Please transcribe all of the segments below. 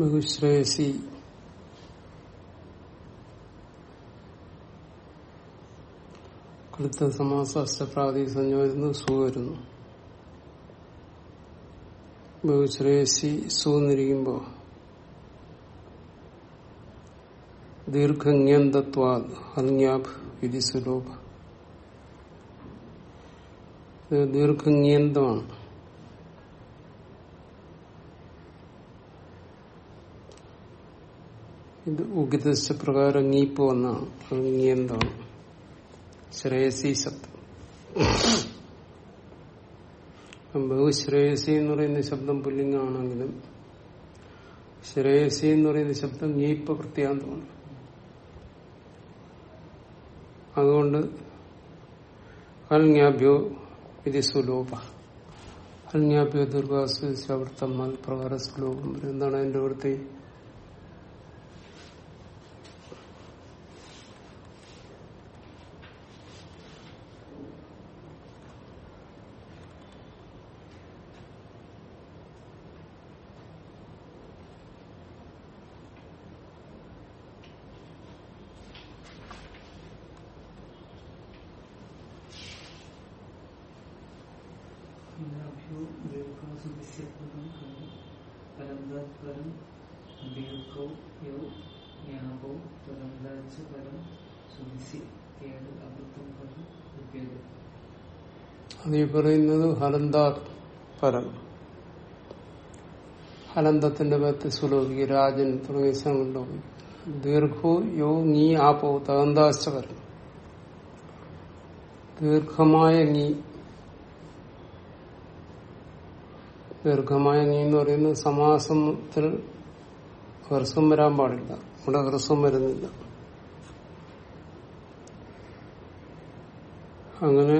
ബഹുശ്രേയസി കടുത്ത സമാസ അഷ്ടപ്രാതി സഞ്ജ വരുന്നു സു വരുന്നു ബഹുശ്രേയസി സു എന്നിരിക്കുമ്പോ ദീർഘജ്ഞന്തത്വാ ഹൽങ്യാബ് വിധി സുലോഭ ഇത് ഇത് ഉഗിതശ പ്രകാരം നീപ്പ് വന്നാണ് അത് ശ്രേയസി ശബ്ദം ബഹുശ്രേയസി എന്ന് പറയുന്ന ശബ്ദം പുല്ലിംഗാണെങ്കിലും ശ്രേയസി എന്ന് പറയുന്ന ശബ്ദം ഞീപ്പ് പ്രത്യാന്തമാണ് അതുകൊണ്ട് ഹൽങ്യാഭ്യോ ഇത് സുലോഭ. ഹൽങ്യാഭ്യോ ദുർഗാസുവർത്തം പ്രകാര സുലോഭം. എന്താണ് അതിന്റെ വൃത്തി ദീർഘാസു വിസ്യത്വം ഖലു പരന്താത് പരം ദീർഘോ യോ ജ്ഞാപോ പരന്താച്ച പരം അബദ്ധം ഖലു ലഭ്യത അത് പറയുന്നത് ഹലന്താ പരം. ഹലന്തത്തിന്റെ പത്ത് സുലോകി രാജൻ തുടങ്ങിയ സ്ഥലങ്ങളിലോ ദീർഘോ യോ നീ ആപോ തകന്താശ്ചരം ദീർഘമായ നീ ദീർഘമായ നീ എന്ന് പറയുന്നത് സമാസത്തിൽ ഹ്രസ്വം വരാൻ പാടില്ല. ഇവിടെ ഹ്രസ്വം വരുന്നില്ല. അങ്ങനെ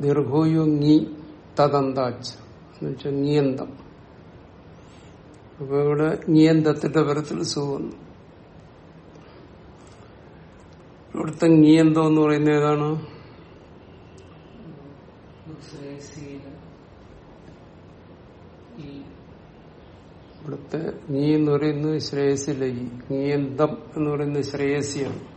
ദീർഘോയു നീ തദന്താച്ച് എന്നുവെച്ചാൽ നിയന്തം. അപ്പൊ ഇവിടെ നിയന്തത്തിന്റെ പരത്തിൽ സുഖം ഇവിടുത്തെ നിയന്തം എന്ന് പറയുന്നത് ഏതാണ് ശ്രേയസിയിലെ ഈ ഇവിടുത്തെ നീ എന്ന് പറയുന്നത് ശ്രേയസിലെ നീയന്തം എന്ന് പറയുന്നത് ശ്രേയസിയാണ്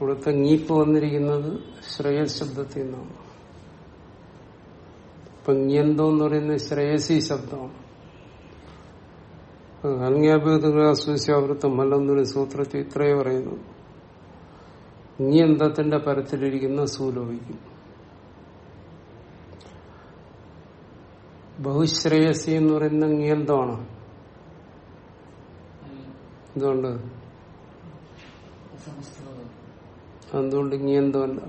ഇവിടുത്തെ നീപ്പ് വന്നിരിക്കുന്നത് ശ്രേയസ് ശബ്ദത്തിൽ നിന്നാണ്. ഇപ്പൊ നിയന്തം എന്ന് പറയുന്നത് ശ്രേയസി ശബ്ദമാണ്. ഹൽങ്യാഭ്യൂതൃശ്യാവൃത്തം അല്ലെന്നൊരു സൂത്രത്തിൽ ഇത്രയേ പറയുന്നു നിയന്തത്തിന്റെ പരത്തിലിരിക്കുന്ന സൂലോപിക്കും. ബഹുശ്രേയസി എന്ന് പറയുന്ന അല്ല എന്തുകൊണ്ട്? എന്തുകൊണ്ട്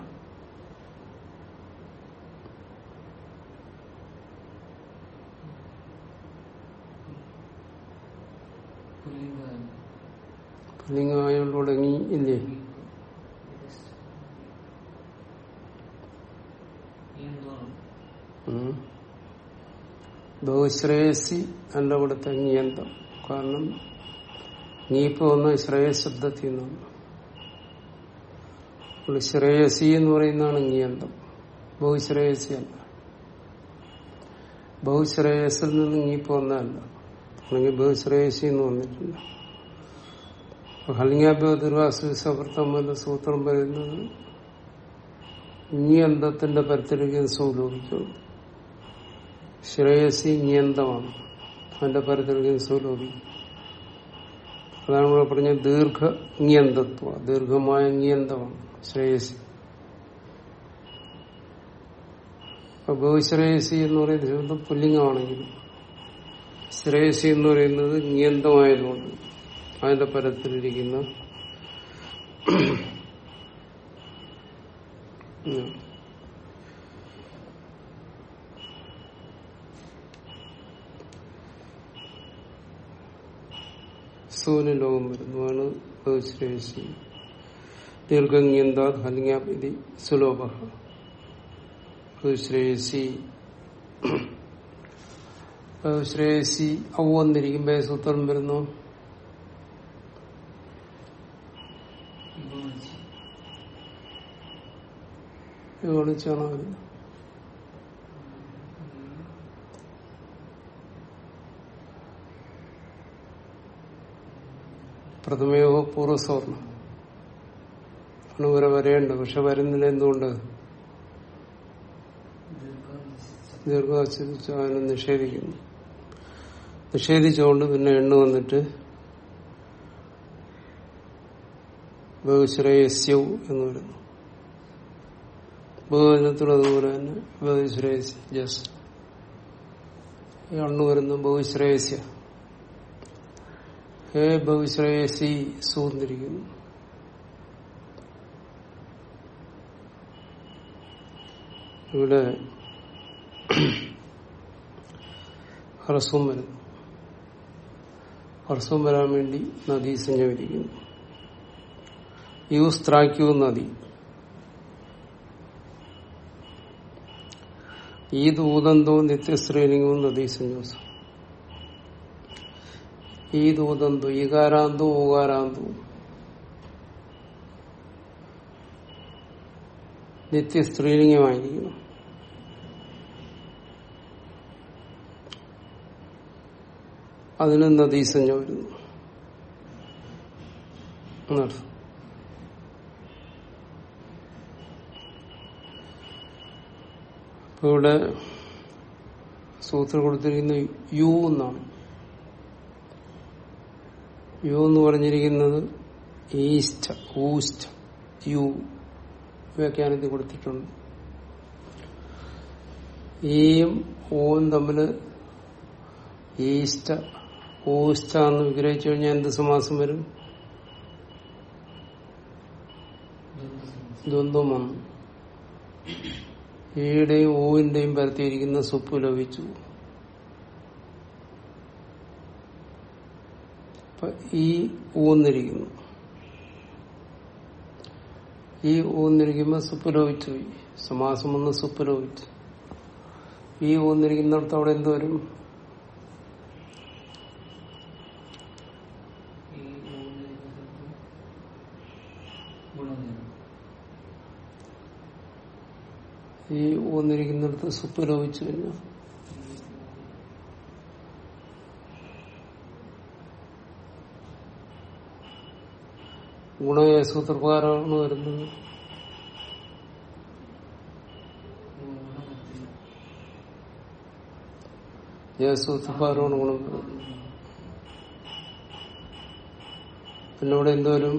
പുല്ലിംഗാണ് പുല്ലിംഗമായോണ്ട് നീ ഇല്ലേ? ഉം. ബഹുശ്രേയസി അല്ല ഇവിടുത്തെ നിയന്തം കാരണം നീ ഇപ്പൊ വന്ന ശ്രേയസ് ശബ്ദത്തിൽ നിന്നാണ് ശ്രേയസി എന്ന് പറയുന്നതാണ് നിയന്തം ബഹുശ്രേയസി അല്ല ബഹുശ്രേയസിൽ നിന്ന് നീ ഇപ്പൊ വന്നതല്ല അല്ലെങ്കിൽ ബഹുശ്രേയസി എന്ന് വന്നിട്ടില്ല. ഹലിംഗാഭ്യോതിർവാസുസവൃത്തം സൂത്രം പറയുന്നത് നിയന്തത്തിന്റെ പരത്തിലേക്ക് സ്വലോപിക്കും ശ്രേയസി നിയന്തമാണ്. അവന്റെ പരത്തിൽ സ്വലോപി അതാണ് ഇവിടെ പറഞ്ഞ ദീർഘ നിയന്തത്വ ദീർഘമായ നിയന്തമാണ് ശ്രേയസി. അപ്പൊ ബഹുശ്രേയസി എന്ന് പറയുന്ന ശബ്ദം പുല്ലിംഗമാണെങ്കിലും ശ്രേയസി എന്ന് പറയുന്നത് നിയന്തമായതുകൊണ്ട് അതിന്റെ പരത്തിലിരിക്കുന്ന സൂന് ലോകം വരുന്നതാണ് ബഹുശ്രേയസി ദീർഘന്യന്താത് ഹലിംഗാപതി സുലോഭ. ബഹുശ്രേയസി ശ്രേയസി ഔ വന്നിരിക്കുമ്പോ സൂത്രം വരുന്നു വരുന്നത് പ്രഥമയോ പൂർവസവർണം ആണ് ഇവരെ വരേണ്ടത് പക്ഷെ വരുന്നില്ല എന്തുകൊണ്ട്? ദീർഘ ദീർഘാശ്വസിച്ച് അവനെ നിഷേധിക്കുന്നു. നിഷേധിച്ചുകൊണ്ട് പിന്നെ എണ്ണ വന്നിട്ട് ബഹുശ്രേയസ്യവും എന്ന് വരുന്നു. ബഹുവചനത്തിലതുപോലെ തന്നെ ബഹുശ്രേയസ് ജസ് ഈ അണ്ണു വരുന്നു ബഹുശ്രേയസ്യ. ഹേ ബഹുശ്രേയസി സൂന്നിരിക്കുന്നു ഇവിടെ ഹ്രസ്വം വരുന്നു ഹ്രസ്വം വരാൻ വേണ്ടി നദി സഞ്ചരിക്കുന്നു. യൂസ്ത്രാക്യു നദി. ഈ ദൂതന്തോ നിത്യശ്രേണിങ്ങും നദീ ഈ ദൂതന്തു ദൂതന്തോ ഊകാരാന്തു നിത്യ സ്ത്രീലിംഗമായിരിക്കുന്നു അതിന് നദീസഞ്ജ വരുന്നു ഇവിടെ സൂത്രം കൊടുത്തിരിക്കുന്ന യു എന്നാണ്. യു എന്ന് പറഞ്ഞിരിക്കുന്നത് ഈസ്റ്റ് ഊസ്റ്റ് യു വ്യാഖ്യാനത്തിൽ കൊടുത്തിട്ടുണ്ട്. ഈയും ഊവും തമ്മിൽ ഈസ്റ്റ ഊസ്റ്റ എന്ന് വിഗ്രഹിച്ചു കഴിഞ്ഞാൽ എന്ത് സമാസം വരും? ദ്വന്ദ്വം വന്നു. ഈയുടെയും ഓവിന്റെയും പരത്തിയിരിക്കുന്ന സുപ്പ് ലഭിച്ചു. അപ്പൊ ഈ ഊന്നിരിക്കുന്നു. ഈ ഊന്നിരിക്കുമ്പോ സുപ്പുലോപിച്ചു പോയി. സമാസം ഒന്ന് സുപ്പുലോപിച്ചു ഈ ഊന്നിരിക്കുന്നിടത്ത് അവിടെ എന്ത് വരും? ഈ ഊന്നിരിക്കുന്നിടത്ത് സുപ്പ് ലോപിച്ചു കഴിഞ്ഞാൽ ഗുണ സൂത്രപ്രകാരമാണ് വരുന്നത്. ഗുണം വരുന്നത്. പിന്നെ എന്തോരും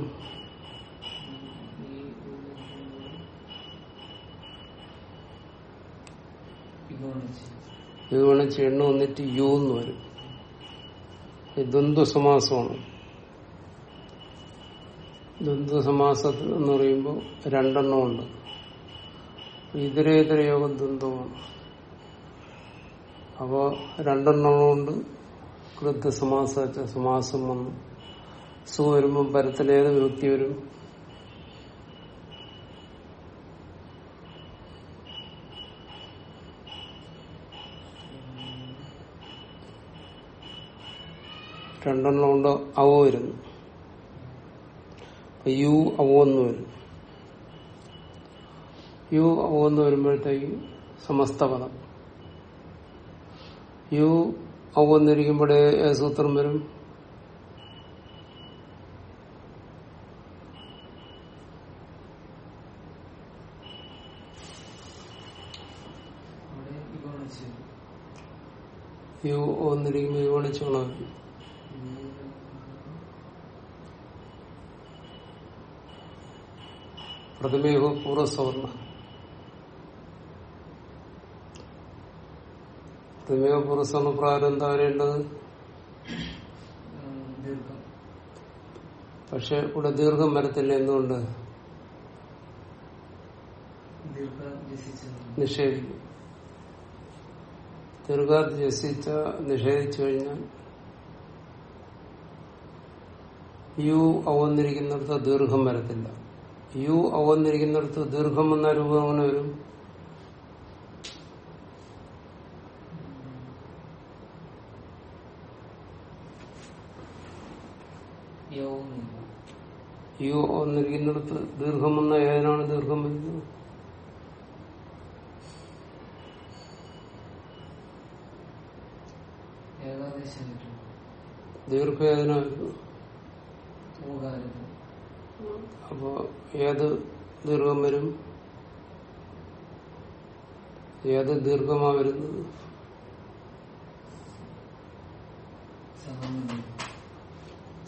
ഇത് വേണം ചെണ്ണ വന്നിട്ട് യു എന്ന് വരും. ഇത് ദ്വന്ദ്വസമാസമാണ് ദ്വന്ദ്വസമാസത്തിൽ എന്ന് പറയുമ്പോൾ രണ്ടെണ്ണം ഉണ്ട്. ഇതരേതര യോഗം ദ്വന്ദ്വമാണ് അപ്പോ രണ്ടെണ്ണമുണ്ട് കൃത്യസമാസ സമാസം വന്നു. സു വരുമ്പോൾ പരത്തിലേത് വിഭക്തി വരും. രണ്ടെണ്ണം അവ വരുന്നു. യു അവോ എന്ന് വരും. യു അവോ എന്ന് വരുമ്പോഴത്തേക്കും സമസ്ത പദം യു അവോ എന്നിരിക്കുമ്പോഴേ ഏത് സൂത്രം വരും? യു ഒന്നിരിക്കുമ്പോൾ എന്നിരിക്കുമ്പോൾ യു പൂർവസവർണ വരും പൂർവസവർണ പൂർവസവർണ പ്രഥമേഹ പൂർവസവർണ പ്രകാരം എന്താ വരേണ്ടത്? ദീർഘം. പക്ഷെ ഇവിടെ ദീർഘം വരത്തില്ല. എന്തുകൊണ്ട്? നിഷേധിക്കും. ജസിച്ച നിഷേധിച്ചു കഴിഞ്ഞാൽ യു അവന്നിരിക്കുന്നിടത്ത് ദീർഘം വരത്തില്ല. യു അവന്നിരിക്കുന്നിടത്ത് ദീർഘം എന്ന രൂപം അങ്ങനെ വരും? യു അവന്നിരിക്കുന്നിടത്ത് ദീർഘം എന്ന ഏതിനാണ് ദീർഘം വരുന്നത്? ഏകാദേശം ഏതിനായിരുന്നു അപ്പോ ഏത് ദീർഘം വരും? ഏത് ദീർഘമാ വരുന്നത്?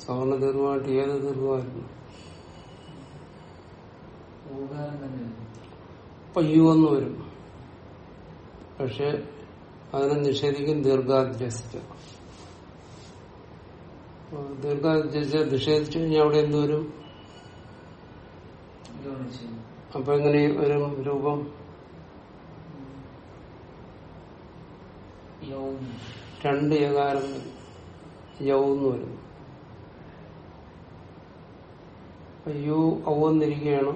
സവർണ ദീർഘമായിട്ട് ഏത് ദീർഘമായിരുന്നു പയ്യുവെന്ന് വരും. പക്ഷെ അതിനെ നിഷേധിക്കും ദീർഘാധ്യസിച്ച ദീർഘാധ്യസിച്ച നിഷേധിച്ചു കഴിഞ്ഞാൽ അവിടെ എന്ത് വരും? ഗൗണിച്ചു അപ്പൊ എങ്ങനെ ഒരു രൂപം? രണ്ട് ഏകാരം യൗന്ന് വരും. യു ഔന്നിരിക്കുകയാണ്.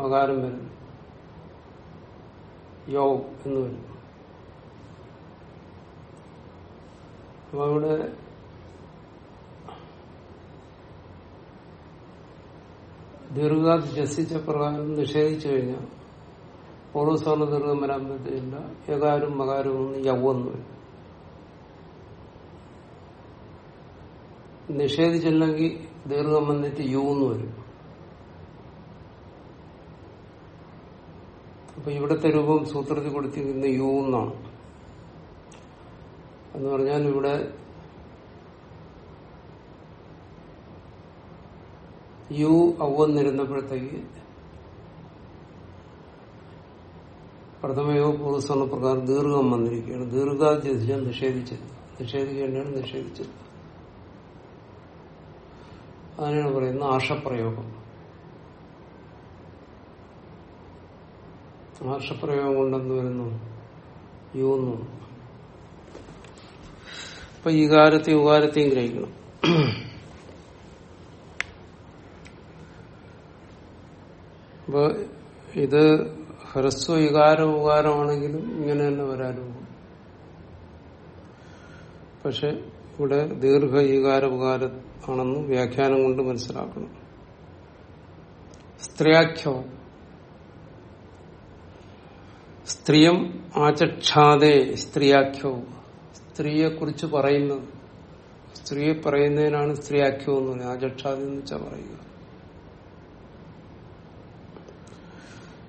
മകാരം വരും. യൗ എന്ന് വരും. അപ്പൊ അവിടെ ദീർഘാത് ജസിച്ച പ്രകാരം നിഷേധിച്ചു കഴിഞ്ഞാൽ ഓരോ സ്വർണ ദീർഘം വരാൻ പറ്റില്ല. ഏകാരും മകാരും ഒന്ന് യവെന്ന് വരും നിഷേധിച്ചില്ലെങ്കിൽ ദീർഘം വന്നിട്ട് യു എന്ന് വരും അപ്പൊ ഇവിടുത്തെ രൂപം സൂത്രത്തിൽ കൊടുത്തിരിക്കുന്ന യു എന്നാണ് എന്ന് പറഞ്ഞാൽ ഇവിടെ യു ഔവന്നിരുന്നപ്പോഴത്തേക്ക് പ്രഥമയോ പൂർവസ്വർണ പ്രകാരം ദീർഘം വന്നിരിക്കുകയാണ്. ദീർഘാദ്യം നിഷേധിച്ചത്. നിഷേധിക്കേണ്ടതാണ് നിഷേധിച്ചത്. അതിനാണ് പറയുന്നത് ആഷപ്രയോഗം ആഷപ്രയോഗം കൊണ്ടെന്ന് വരുന്നു യൂന്നു അപ്പൊ ഈ കാലത്തെയും ഉകാരത്തെയും ഗ്രഹിക്കണം. അപ്പൊ ഇത് ഹ്രസ്വ വികാര ഉപകാരമാണെങ്കിലും ഇങ്ങനെ തന്നെ വരാനും പക്ഷെ ഇവിടെ ദീർഘ ഈകാര ഉപകാരമാണെന്ന് വ്യാഖ്യാനം കൊണ്ട് മനസ്സിലാക്കണം. സ്ത്രീയാഖ്യവും. സ്ത്രീയം ആചക്ഷാതെ സ്ത്രീയാഖ്യവും. സ്ത്രീയെ കുറിച്ച് പറയുന്നത്. സ്ത്രീയെ പറയുന്നതിനാണ് സ്ത്രീയാഖ്യം എന്ന് പറയുന്നത്. ആചക്ഷാതെ എന്ന് വെച്ചാൽ പറയുക.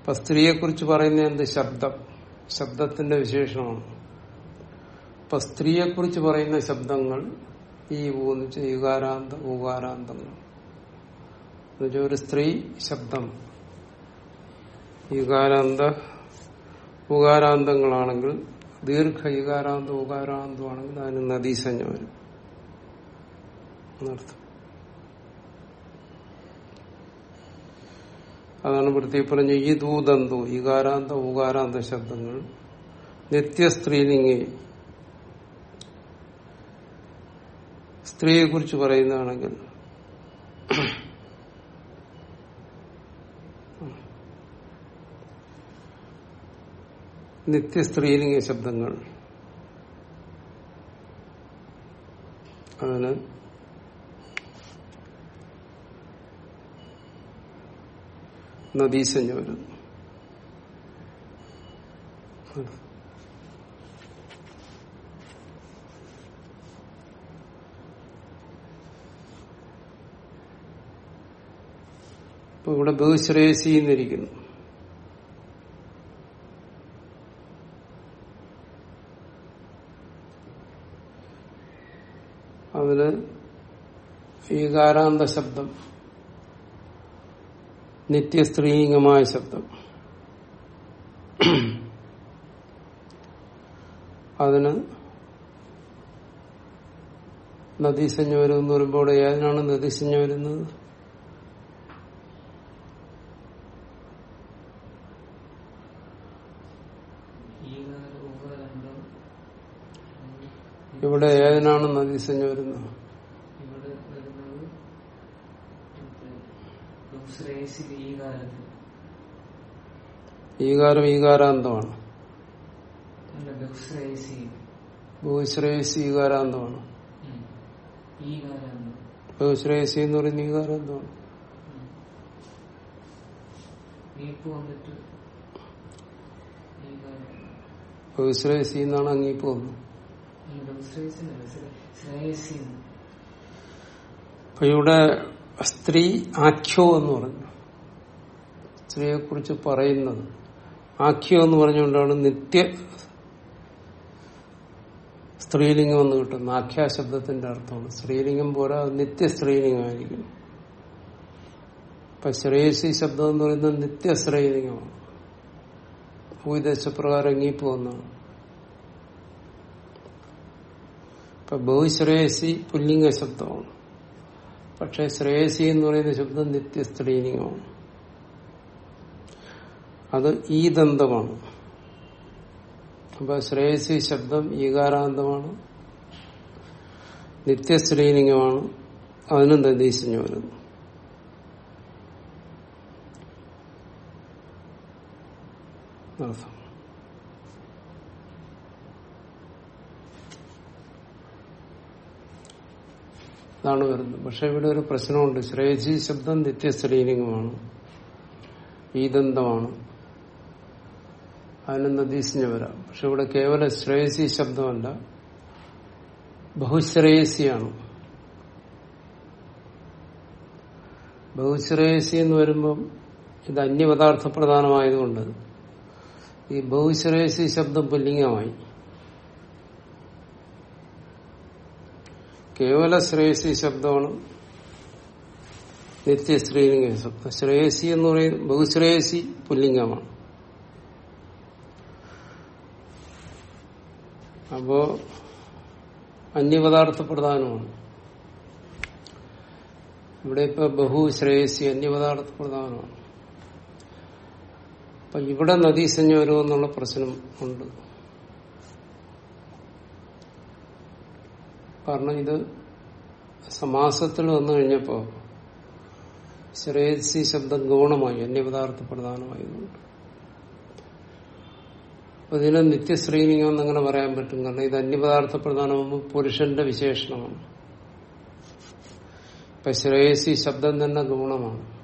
അപ്പൊ സ്ത്രീയെ കുറിച്ച് പറയുന്ന എന്ത്? ശബ്ദം. ശബ്ദത്തിന്റെ വിശേഷണമാണ് അപ്പൊ സ്ത്രീയെ കുറിച്ച് പറയുന്ന ശബ്ദങ്ങൾ ഈ ഊന്ന് യുകാരാന്ത ഊകാരാന്തങ്ങൾ ഒരു സ്ത്രീ ശബ്ദം. യുഗാരാന്ത ഉകാരാന്തങ്ങളാണെങ്കിൽ ദീർഘ ഇകാരാന്ത ഉകാരാന്തമാണെങ്കിൽ അതിന് നദീസഞ്ജ വരും. എന്നർത്ഥം. അതാണ് വൃത്തി പറഞ്ഞ ഈ ദൂതന്തു ഇകാരാന്ത ഉകാരാന്ത ശബ്ദങ്ങൾ. നിത്യ സ്ത്രീലിംഗി സ്ത്രീയെ കുറിച്ച് പറയുന്നതാണെങ്കിൽ നിത്യ സ്ത്രീലിംഗ ശബ്ദങ്ങൾ. അതിന് നദീസഞ്ജ വരുന്നു ഇപ്പൊ ഇവിടെ ബഹുശ്രേയസി എന്നിരിക്കുന്നു. അതിൽ ഈകാരാന്ത ശബ്ദം. നിത്യസ്ത്രീലിംഗമായ ശബ്ദം. അതിന് നദീസഞ്ജ വരും എന്ന് പറയുമ്പോൾ ഏതിനാണ് നദീസഞ്ജ വരുന്നത്? ഇവിടെ ഏതിനാണ് നദീസഞ്ജ വരുന്നത് ഇവിടെ വരുന്നത് ഈകാരത്തിൽ. ഈകാരം ഈകാരാന്തമാണ്. ബഹുശ്രേയസി. ഈകാരാന്തമാണ്. ഈകാരാന്തം. ബഹുശ്രേയസി എന്ന് പറയുന്ന ഈകാരാന്തമാണ്. ബഹുശ്രേയസി എന്നാണ് അങ്ങീപ്പ് വന്നത്. അപ്പൊ ഇവിടെ സ്ത്രീ ആഖ്യോ എന്ന് പറഞ്ഞു സ്ത്രീയെ കുറിച്ച് പറയുന്നത്. ആഖ്യം എന്ന് പറഞ്ഞുകൊണ്ടാണ് നിത്യ സ്ത്രീലിംഗം എന്ന് കിട്ടുന്ന ആഖ്യാ ശബ്ദത്തിന്റെ അർത്ഥമാണ്. സ്ത്രീലിംഗം പോരാ നിത്യ സ്ത്രീലിംഗമായിരിക്കും. ഇപ്പൊ ശ്രേയസി ശബ്ദം എന്ന് പറയുന്നത് നിത്യ സ്ത്രീലിംഗമാണ്. ഭൂദേശപ്രകാരം ഇങ്ങിപ്പോന്നാണ് ഇപ്പൊ ബഹുശ്രേയസി പുല്ലിംഗ ശബ്ദമാണ് പക്ഷെ ശ്രേയസി എന്ന് പറയുന്ന ശബ്ദം നിത്യ സ്ത്രീലിംഗമാണ്. അത് ഈ ദന്തമാണ് അപ്പൊ ശ്രേയസി ശബ്ദം ഈകാരാന്തമാണ്. നിത്യശ്രീലിംഗമാണ്. അതിനും ദന്തീശഞ്ഞു വരുന്നു. അർത്ഥം ഇതാണ് വരുന്നത്. പക്ഷെ ഇവിടെ ഒരു പ്രശ്നമുണ്ട്. ശ്രേയസി ശബ്ദം നിത്യശ്രീലിംഗമാണ്. ഈദന്തമാണ്. ദന്തമാണ് അതിന് നദീസിന് വരാം. പക്ഷെ ഇവിടെ കേവല ശ്രേയസി ശബ്ദമല്ല. ബഹുശ്രേയസിയാണ്. ബഹുശ്രേയസി എന്ന് വരുമ്പം ഇത് അന്യപദാർത്ഥ പ്രധാനമായതുകൊണ്ട് ഈ ബഹുശ്രേയസി ശബ്ദം പുല്ലിംഗമായി. കേവല ശ്രേയസി ശബ്ദമാണ് നിത്യ സ്ത്രീലിംഗ ശബ്ദം. ശ്രേയസി എന്ന് പറയുന്നത് ബഹുശ്രേയസി പുല്ലിംഗമാണ്. അപ്പോ അന്യപദാർത്ഥ പ്രധാനമാണ് ഇവിടെ ഇപ്പൊ ബഹുശ്രേയസി അന്യപദാർത്ഥ പ്രധാനമാണ് അപ്പൊ ഇവിടെ നദീസഞ്ജ വരുമെന്നുള്ള പ്രശ്നം ഉണ്ട്. കാരണം ഇത് സമാസത്തിൽ വന്നു കഴിഞ്ഞപ്പോ ശ്രേയസി ശബ്ദം ഗൗണമായി അന്യപദാർത്ഥ പ്രധാനമായതുകൊണ്ട് അപ്പൊ ഇതിനെ നിത്യശ്രീലിംഗം എന്നങ്ങനെ പറയാൻ പറ്റും. കാരണം ഇത് അന്യപദാർത്ഥ പ്രധാനമാകുമ്പോൾ പുരുഷന്റെ വിശേഷണമാണ്. ഇപ്പൊ ശ്രേയസി ശബ്ദം തന്നെ ഗുണമാണ്.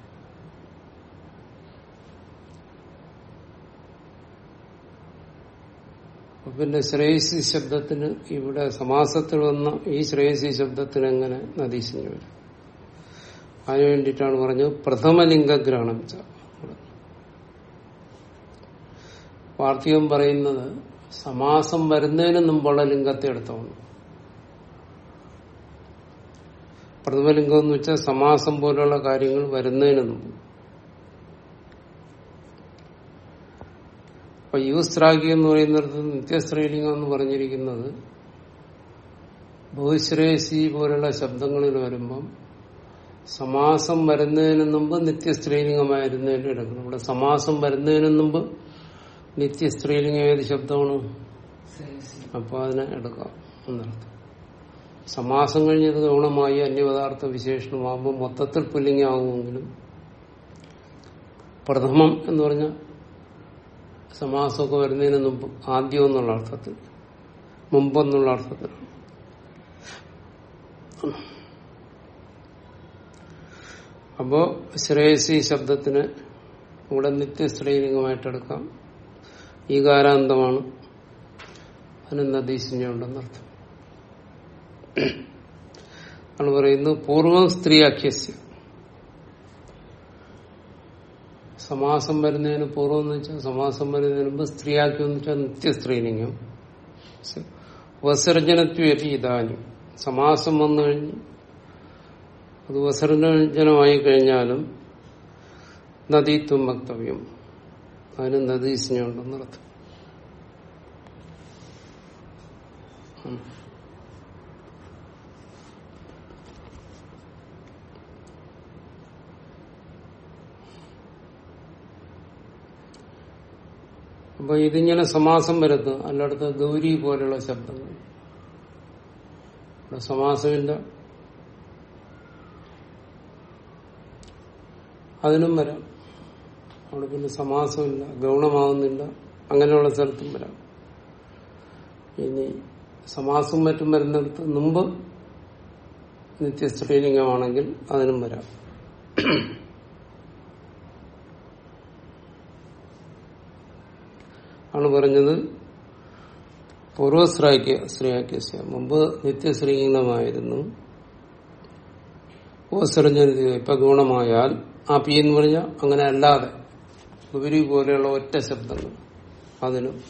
പിന്നെ ശ്രേയസി ശബ്ദത്തിന് ഇവിടെ സമാസത്തിൽ വന്ന ഈ ശ്രേയസി ശബ്ദത്തിന് എങ്ങനെ നദീശിഞ്ഞു വരും? അതിനു വേണ്ടിയിട്ടാണ് പറഞ്ഞത് പ്രഥമലിംഗഗ്രഹണം ച. വാർത്തികം പറയുന്നത് സമാസം വരുന്നതിന് മുമ്പുള്ള ലിംഗത്തെ എടുത്തോണം പ്രഥമലിംഗം എന്ന് വെച്ചാൽ സമാസം പോലുള്ള കാര്യങ്ങൾ വരുന്നതിന് മുമ്പ്. അപ്പൊ യുവസ്ത്രാഗി എന്ന് പറയുന്നിടത്ത് നിത്യസ്ത്രീലിംഗം എന്ന് പറഞ്ഞിരിക്കുന്നത് ബഹുശ്രേയസി പോലുള്ള ശബ്ദങ്ങളിൽ വരുമ്പം സമാസം വരുന്നതിന് മുമ്പ് നിത്യസ്ത്രീലിംഗമായിരുന്നതിന് എടുക്കണം ഇവിടെ സമാസം വരുന്നതിന് മുമ്പ് നിത്യ സ്ത്രീലിംഗം ഏത് ശബ്ദമാണ്? അപ്പൊ അതിനെ എടുക്കാം. എന്നർത്ഥം സമാസം കഴിഞ്ഞത് ഗൗണമായി അന്യപദാർത്ഥ വിശേഷണമാകുമ്പോൾ മൊത്തത്തിൽ പുല്ലിംഗമാകുമെങ്കിലും പ്രഥമം എന്ന് പറഞ്ഞ സമാസമൊക്കെ വരുന്നതിന് മുമ്പ് ആദ്യം എന്നുള്ള അർത്ഥത്തിൽ മുമ്പെന്നുള്ള അർത്ഥത്തിൽ. അപ്പോ ശ്രേയസി ശബ്ദത്തിന് ഇവിടെ നിത്യസ്ത്രീലിംഗമായിട്ടെടുക്കാം ഈകാരാന്തമാണ്. അതിന് നദീശിഞ്ഞുണ്ടെന്നർത്ഥം ആണ് പറയുന്നു പൂർവം സ്ത്രീ സ്ത്രീയാഖ്യസ്യ. സമാസം വരുന്നതിന് പൂർവം എന്ന് വെച്ചാൽ സമാസം വരുന്നതിന് മുമ്പ് സ്ത്രീയാഖ്യം എന്ന് വെച്ചാൽ നിത്യസ്ത്രീലിംഗം. വസർജനത്വരി ഇതാനും. സമാസം വന്നു കഴിഞ്ഞ് അത് വസർജനമായി കഴിഞ്ഞാലും നദീത്വം വക്തവ്യം. അതിന് നദീസിനുണ്ടെന്ന് അർത്ഥം അപ്പൊ ഇതിങ്ങനെ സമാസം വരുന്നു. അല്ലടത്ത് ഗൗരി പോലെയുള്ള ശബ്ദങ്ങൾ. സമാസമില്ല. അതിനും വരാം. അവിടെ പിന്നെ സമാസമില്ല ഗൗണമാവുന്നില്ല അങ്ങനെയുള്ള സ്ഥലത്തും വരാം. ഇനി സമാസം മറ്റും വരുന്നിടത്ത് മുമ്പ് നിത്യസ്ത്രീലിംഗമാണെങ്കിൽ അതിനും വരാം. ആണ് പറഞ്ഞത് പൂർവശ്രായ്ക്ക് സ്ത്രീയാക്കിയ മുമ്പ് നിത്യസ്ത്രീലിംഗമായിരുന്നു. ഉപസർജന ഇപ്പൊ ഗുണമായാൽ ആ പി എന്ന് പറഞ്ഞാൽ അങ്ങനെ അല്ലാതെ ഉപരി പോലെയുള്ള ഒറ്റ ശബ്ദങ്ങൾ അതിനും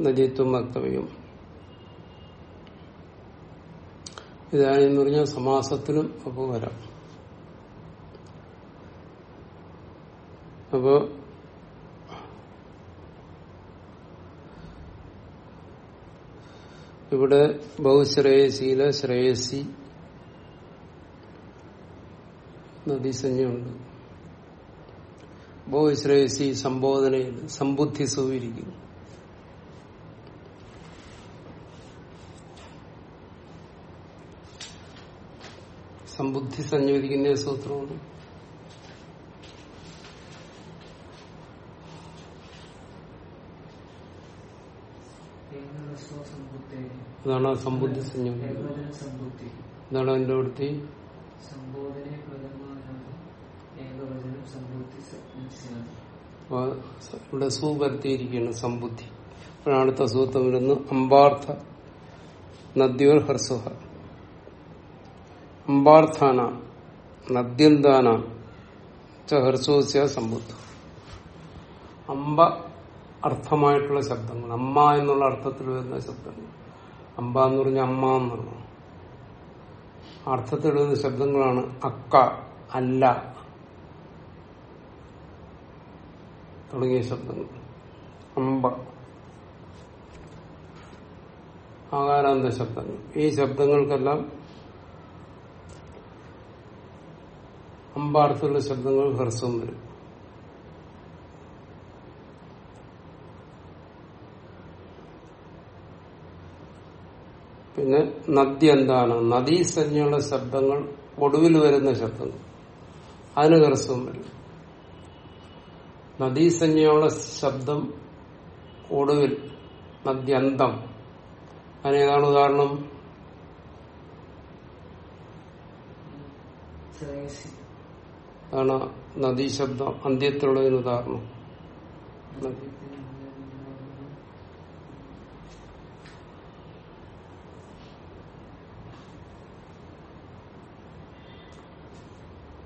നജീത്വം വക്തവ്യം. ഇതാണെന്ന് പറഞ്ഞാൽ സമാസത്തിനും അപ്പോൾ വരാം. അപ്പോ ഇവിടെ ബഹുശ്രേയസിയിലെ ശ്രേയസി നദീസഞ്ജയുണ്ട് ബഹുശ്രേയസി സംബോധനയിൽ സമ്പുദ്ധി സൂചിരിക്കുന്നു സമ്പുദ്ധി സഞ്ചരിക്കുന്ന സൂത്രമാണ്. അതാണ് സമ്പുദ്ധി സഞ്ചരിക്കുന്നത്. എന്താണ് അതിന്റെ വൃത്തി. ഇവിടെ സൂ വരുത്തിയിരിക്കുകയാണ് സമ്പുദ്ധി. അപ്പോഴാണ് അടുത്ത സൂത്രം വരുന്നു അമ്പാർത്ഥ നദ്യോർ ഹർസുഹ. അമ്പാർത്ഥാന നദ്യന്താന. ഹർസോസ്യ സമ്പുദ്ധ. അമ്പ അർത്ഥമായിട്ടുള്ള ശബ്ദങ്ങൾ. അമ്മ എന്നുള്ള അർത്ഥത്തിൽ വരുന്ന ശബ്ദങ്ങൾ. അമ്പ എന്ന് പറഞ്ഞ അമ്മ എന്നുള്ള അർത്ഥത്തിൽ വരുന്ന ശബ്ദങ്ങളാണ് അക്ക അല്ല തുടങ്ങിയ ശബ്ദങ്ങൾ. അമ്പ. ആകാരാന്ത ശബ്ദങ്ങൾ. ഈ ശബ്ദങ്ങൾക്കെല്ലാം അമ്പാർത്തുള്ള ശബ്ദങ്ങൾ ഹ്രസ്വം വരും. പിന്നെ നദി എന്താണ്? നദീസഞ്ജയുള്ള ശബ്ദങ്ങൾ ഒടുവിൽ വരുന്ന ശബ്ദങ്ങൾ. അതിന് ഹ്രസ്വം വരും. നദീസഞ്ജയുള്ള ശബ്ദം ഒടുവിൽ നദ്യന്തം. അതിനേതാണ് ഉദാഹരണം? അതാണ് നദീശബ്ദം അന്ത്യത്തിലുള്ളതിന് ഉദാഹരണം.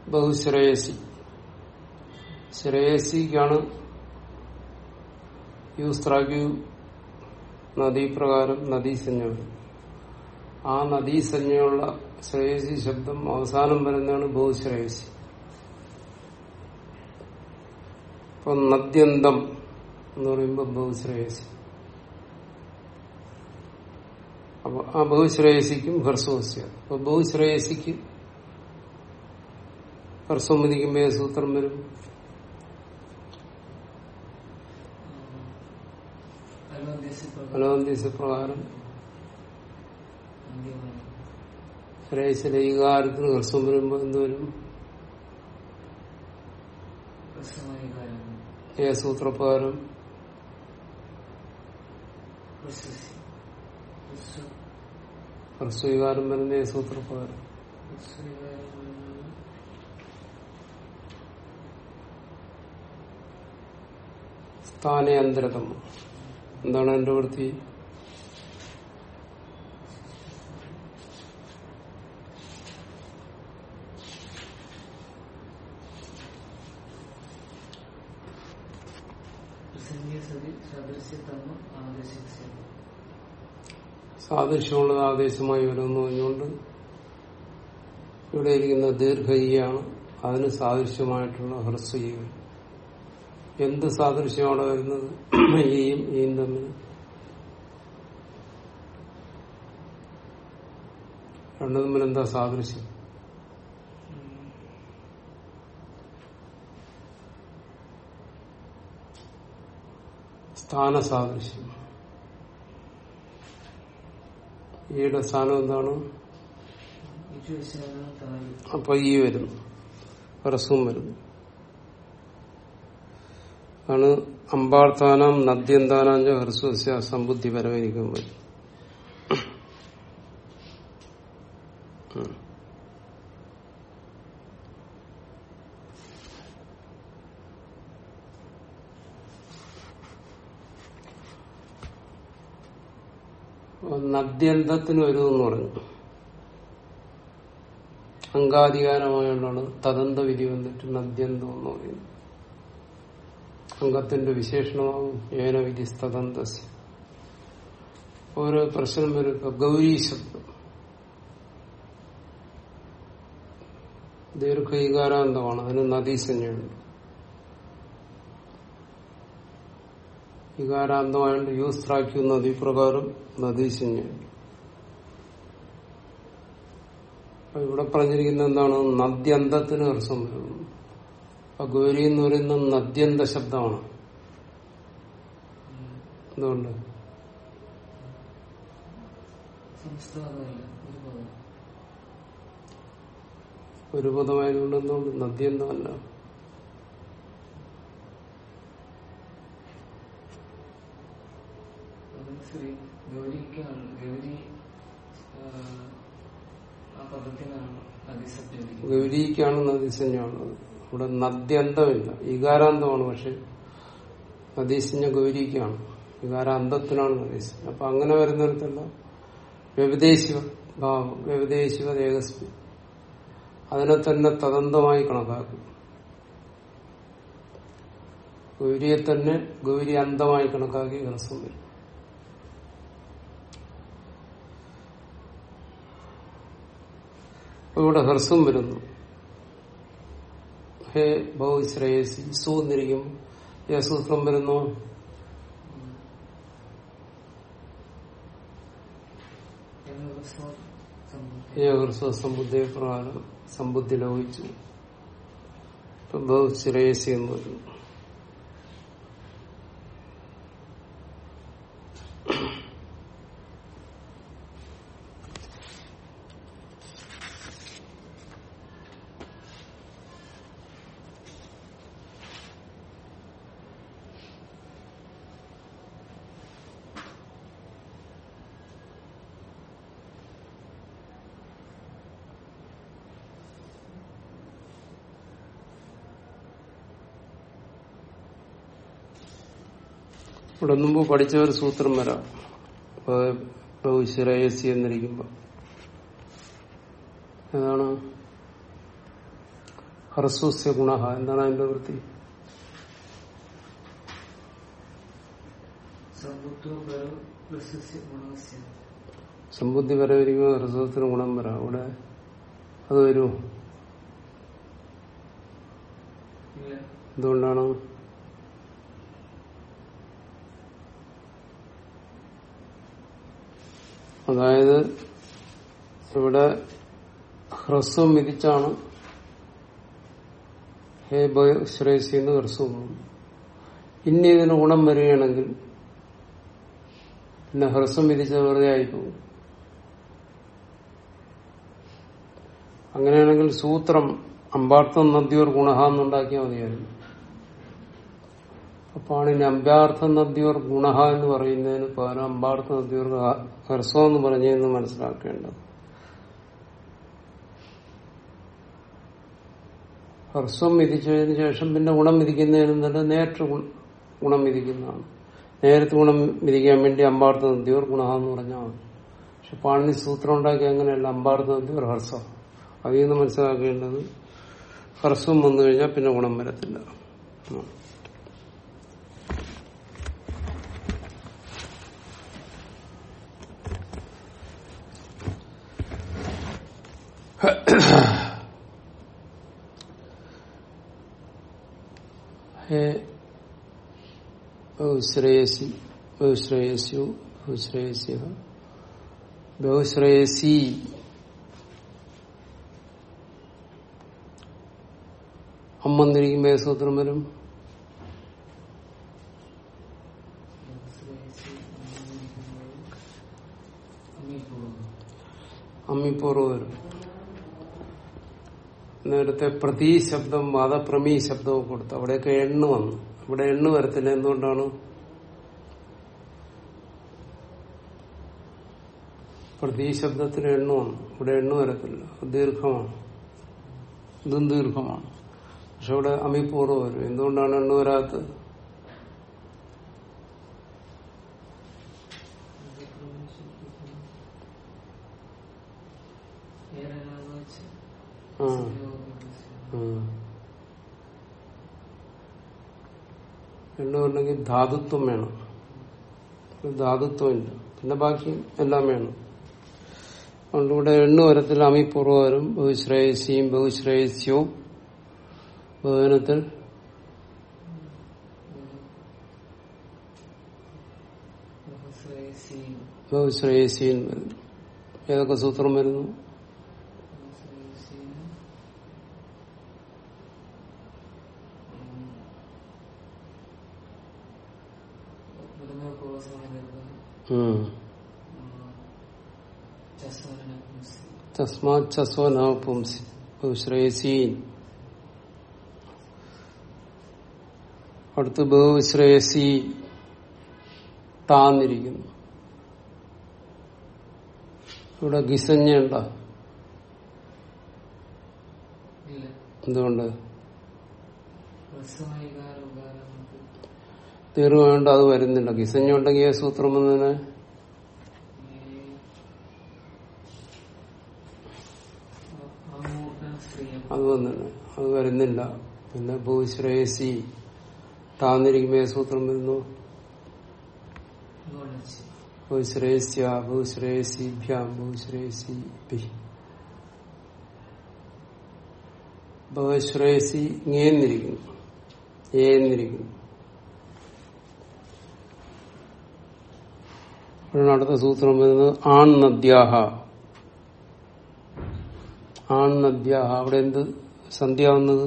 ബഹുശ്രേയസി. ശ്രേയസിക്കാണ് യൂസ്ത്രാഗ്യു നദീപ്രകാരം നദീസഞ്ജ ആ നദീസഞ്ജയുള്ള ശ്രേയസി ശബ്ദം അവസാനം വരുന്നതാണ് ബഹുശ്രേയസി ഇപ്പൊ നദ്യന്തം എന്ന് പറയുമ്പോൾ ബഹുശ്രേയസി അപ്പൊ ആ ബഹുശ്രേയസിക്കും ഹർസോസ്യ. അപ്പൊ ബഹുശ്രേയസിക്ക് ഹർസം സൂത്രം വരും? അലോന്ത്യസ പ്രകാരം ശ്രേയസിലെ ഈ കാലത്തിന് ഹർസം വരുമ്പോ എന്തുവരും ഏ സൂത്രപ്രകാരം? ഹർസ്വീകാരം വരുന്ന ഏ സൂത്രപ്രകാരം? സ്ഥാനയന്ത്രതം എന്താണ് എന്റെ വൃത്തി? സാദൃശ്യമുള്ളത് ആദേശമായി വരുമെന്ന് പറഞ്ഞുകൊണ്ട് ഇവിടെ ഇരിക്കുന്ന ദീർഘയാണ് അതിന് സാദൃശ്യമായിട്ടുള്ള ഹ്രസ്വീകൾ എന്ത് സാദൃശ്യമാണ് വരുന്നത്? ഈയും ഈയും തമ്മിൽ. രണ്ടു തമ്മിൽ എന്താ സാദൃശ്യം? സ്ഥാന സാദൃശ്യം. ഈയുടെ സ്ഥാനം എന്താണ്? അപ്പൊ ഈ വരുന്നു. പരസ്യം വരുന്നു. ആണ് അമ്പാർത്ഥാനം നദ്യന്താനാഞ്ച ഹ്രസ്വസ്യ സമ്പുദ്ധി പരമരിക്കും വരും നദ്യന്തത്തിന് വരുമെന്ന് പറഞ്ഞു. അംഗാധികാരമായോണ്ടാണ് തദന്ത വിധി വന്നിട്ട് നദ്യന്തം എന്ന് പറയുന്നത്. അംഗത്തിന്റെ വിശേഷണമാകും ഏന വിധി ഒരു ഓരോ പ്രശ്നം വരും ഗൗരി ശബ്ദം. ദീർഘീകാരാന്തമാണ് അതിന് നദീസഞ്ജയുണ്ട് വികാരാന്തമായിട്ട് യൂസ്ത്രാക്കി നദി പ്രകാരം നദീസഞ്ജയുണ്ട് അപ്പൊ ഇവിടെ പറഞ്ഞിരിക്കുന്ന എന്താണ് നദ്യന്തത്തിന് ഹർസം വരുന്നു. അപ്പൊ ഗൗരി എന്ന് പറയുന്ന നദ്യന്ത ശബ്ദമാണ്. എന്തുകൊണ്ട്? ഒരു പദം ഒരു പദമായതുകൊണ്ട് എന്തുകൊണ്ട്? നദ്യന്തമല്ല ഗൗരിക്കാണ് ഗൗരി ഇവിടെ നദ്യന്തമില്ല. വികാരാന്തമാണ് പക്ഷെ നദീസിന്റെ ഗൗരിക്കാണ് വികാരാന്തത്തിനാണ് നദീസ് അപ്പൊ അങ്ങനെ വരുന്നിടത്തല്ല വ്യവദേശിവ ഭാവം വ്യവദേശിവ ഏകസ്മി അതിനെ തന്നെ തദന്തമായി കണക്കാക്കും. ഗൗരിയെ തന്നെ ഗൗരി അന്തമായി കണക്കാക്കി ഹ്രസ്വം വരും. ഇവിടെ ഹ്രസ്വം വരുന്നു. ഹേ ബഹുശ്രേയസി സു എന്നിരിക്കും യസൂത്രം വരുന്നു. സമ്പുദ്ധിയെ സമ്പുദ്ധി പ്രകാരം സമ്പുദ്ധി ലോഹിച്ചു ഇപ്പൊ ബഹുശ്രേയസി എന്ന് പറയുന്നു ഇവിടെ മുമ്പ് പഠിച്ച ഒരു സൂത്രം വരാം. ശ്രേയസി എന്നിരിക്കുമ്പോ. ഏതാണ്? ഹർസ്വസ്യ ഗുണ എന്താണ് അതിന്റെ വൃത്തി? സമ്പുദ്ധി വരെ വരികയോ ഹ്രസ്വത്തിന് ഗുണം വരാം. അവിടെ അത് വരുമോ എന്തുകൊണ്ടാണ്? അതായത് ഇവിടെ ഹ്രസ്വം വിധിച്ചാണ് ഹേ ശ്രേയസി എന്ന് ഹ്രസ്വം ഇനി ഇതിന് ഗുണം വരികയാണെങ്കിൽ പിന്നെ ഹ്രസ്വം വിധിച്ചത് വെറുതെ ആയിപ്പോകും. അങ്ങനെയാണെങ്കിൽ സൂത്രം അമ്പാർത്ഥം നദ്യോർ ഗുണഹ എന്നുണ്ടാക്കിയാൽ മതിയായിരുന്നു. അപ്പാണ് ഇനി അമ്പാർത്ഥ നദ്യോർ ഗുണഹ എന്ന് പറയുന്നതിന് പകരം അമ്പാർത്ഥ നദ്യോർ ഹർസ്വം എന്ന് പറഞ്ഞതെന്ന് മനസ്സിലാക്കേണ്ടത്. ഹർസ്വം വിധിച്ചതിന് ശേഷം പിന്നെ ഗുണം വിധിക്കുന്നതിന് തന്നെ നേരിട്ട് ഗുണം വിധിക്കുന്നതാണ് നേരത്തെ ഗുണം വിധിക്കാൻ വേണ്ടി അമ്പാർത്ഥ നദ്യോർ ഗുണഹ എന്ന് പറഞ്ഞാൽ പക്ഷെ പാണിനി സൂത്രം ഉണ്ടാക്കി അങ്ങനെയല്ല അമ്പാർത്ഥ നദ്യോർ ഹർസം. അതിൽ നിന്ന് മനസ്സിലാക്കേണ്ടത് ഹർസ്വം വന്നു കഴിഞ്ഞാൽ പിന്നെ ഗുണം വരത്തില്ല. ഹേ. ബഹുശ്രേയസി ബഹുശ്രേയസ്യു ബഹുശ്രേയസ്യ ബഹുശ്രേയസി അമ്മന്നിരിക്കുമ്പോ സൂത്രം വരും അമ്മിപ്പൂർവം വരും. നേരത്തെ പ്രതി ശബ്ദം വാദപ്രമീ ശബ്ദവും കൊടുത്തു. അവിടെയൊക്കെ എണ്ണ വന്നു. ഇവിടെ എണ്ണ വരത്തില്ല. എന്തുകൊണ്ടാണ്? പ്രതീ ശബ്ദത്തിന് എണ്ണ വന്നു. ഇവിടെ എണ്ണ വരത്തില്ല. ദീർഘമാണ്. ഇതും ദീർഘമാണ്. പക്ഷെ ഇവിടെ അമിപൂർവം വരും. എന്തുകൊണ്ടാണ് എണ്ണ വരാത്തത് എണ്ണ വരണമെങ്കിൽ ധാതുത്വം വേണം. ധാതുത്വം ഇല്ല പിന്നെ ബാക്കി എല്ലാം വേണം. അതുകൊണ്ട് ഇവിടെ എണ്ണ വരത്തിൽ അമിപൂർവം വരും ബഹുശ്രേയസിയും ബഹുശ്രേയസ്യവും ബഹുവനത്തിൽ ബഹുശ്രേയസിയും ഏതൊക്കെ സൂത്രം വരുന്നു ബഹുശ്രേയസിയും മുതലേ ചസ്വന പുംസി. അടുത്ത് ബഹുശ്രേയസി താന്നിരിക്കുന്നു ഇവിടെ ഗിസഞ്ഞണ്ട. എന്തുകൊണ്ട്? ദീർഘമായോണ്ട് അത് വരുന്നില്ല. ഗിസഞ്ഞുണ്ടെങ്കിൽ ഏത് സൂത്രം വന്നതിന്? അത് വന്നില്ല. അത് വരുന്നില്ല. പിന്നെ ഭൂശ്രേയസി. താന്നിരിക്കുമ്പോ ഏത് സൂത്രം വരുന്നു? ഭൂശ്രേയസ്യ ഭൂശ്രേയസിഭ്യാം ഭൂശ്രേയസി ഭവശ്രേയസി ഇങ്ങേന്നിരിക്കുന്നു ഏന്നിരിക്കുന്നു. അപ്പോഴാണ് അടുത്ത സൂത്രം വരുന്നത് ആൺ നദ്യാഹ ആൺ നദ്യാഹ അവിടെ എന്ത് സന്ധ്യാവുന്നത്